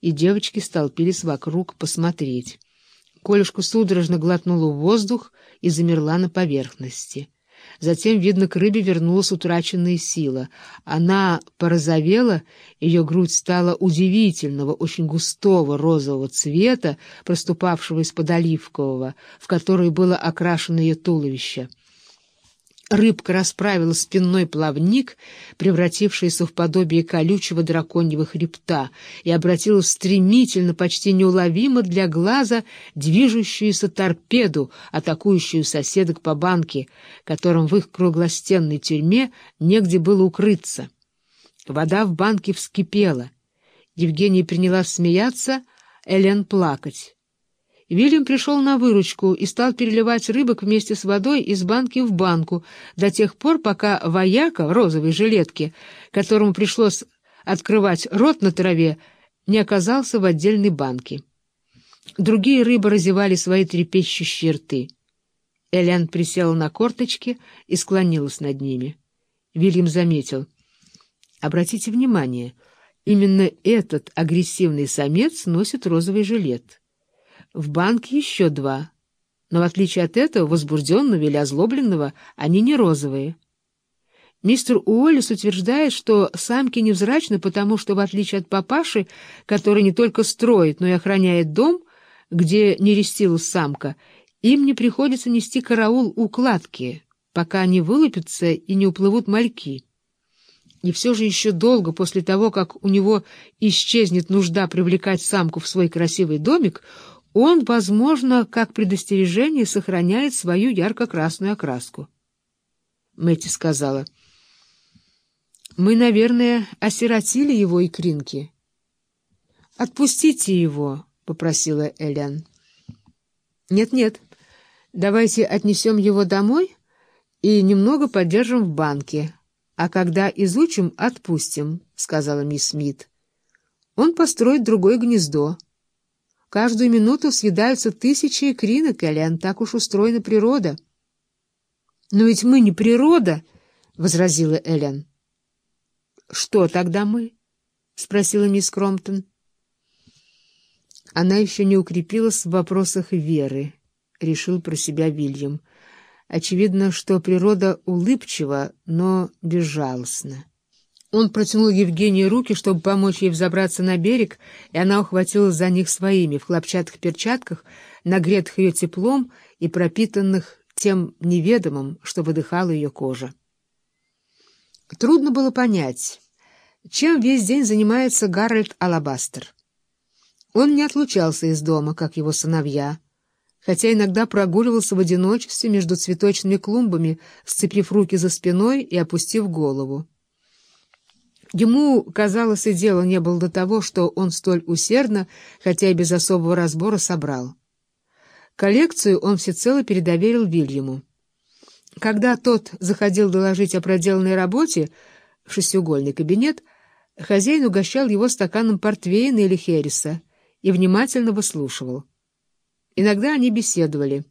и девочки столпились вокруг посмотреть. Колюшка судорожно глотнула воздух и замерла на поверхности. Затем, видно, к рыбе вернулась утраченная сила. Она порозовела, ее грудь стала удивительного, очень густого розового цвета, проступавшего из-под оливкового, в который было окрашено ее туловище. Рыбка расправила спинной плавник, превратившийся в подобие колючего драконьего хребта, и обратила стремительно, почти неуловимо для глаза, движущуюся торпеду, атакующую соседок по банке, которым в их круглостенной тюрьме негде было укрыться. Вода в банке вскипела. Евгения принялась смеяться, Элен плакать. Вильям пришел на выручку и стал переливать рыбок вместе с водой из банки в банку до тех пор, пока вояка в розовой жилетке, которому пришлось открывать рот на траве, не оказался в отдельной банке. Другие рыбы разевали свои трепещущие рты. Элен присела на корточки и склонилась над ними. Вильям заметил. «Обратите внимание, именно этот агрессивный самец носит розовый жилет». В банке еще два, но в отличие от этого, возбужденного или озлобленного, они не розовые. Мистер Уоллес утверждает, что самки невзрачны, потому что, в отличие от папаши, который не только строит, но и охраняет дом, где не рестилась самка, им не приходится нести караул у кладки, пока они вылупятся и не уплывут мальки. И все же еще долго после того, как у него исчезнет нужда привлекать самку в свой красивый домик, он, возможно, как предостережение, сохраняет свою ярко-красную окраску. Мэтти сказала, «Мы, наверное, осиротили его икринки». «Отпустите его», — попросила Элен. «Нет-нет, давайте отнесем его домой и немного подержим в банке, а когда изучим, отпустим», — сказала мисс Смит. «Он построит другое гнездо». Каждую минуту съедаются тысячи икринок, Элен, так уж устроена природа. — Но ведь мы не природа, — возразила Элен. — Что тогда мы? — спросила мисс Кромптон. Она еще не укрепилась в вопросах веры, — решил про себя Вильям. Очевидно, что природа улыбчива, но безжалостна. Он протянул Евгении руки, чтобы помочь ей взобраться на берег, и она ухватилась за них своими, в хлопчатых перчатках, нагретых ее теплом и пропитанных тем неведомым, что выдыхала ее кожа. Трудно было понять, чем весь день занимается Гарольд Алабастер. Он не отлучался из дома, как его сыновья, хотя иногда прогуливался в одиночестве между цветочными клумбами, сцепив руки за спиной и опустив голову. Ему, казалось, и дело не было до того, что он столь усердно, хотя и без особого разбора, собрал. Коллекцию он всецело передоверил Вильяму. Когда тот заходил доложить о проделанной работе в шестиугольный кабинет, хозяин угощал его стаканом портвейна или хереса и внимательно выслушивал. Иногда они беседовали.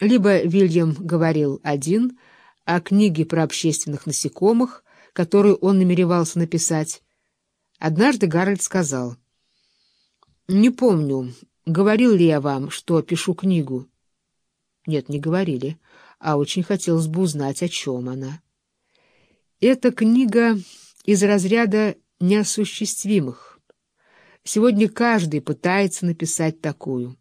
Либо Вильям говорил один о книге про общественных насекомых, которую он намеревался написать. Однажды Гарольд сказал, «Не помню, говорил ли я вам, что пишу книгу?» «Нет, не говорили, а очень хотелось бы узнать, о чем она». «Эта книга из разряда неосуществимых. Сегодня каждый пытается написать такую».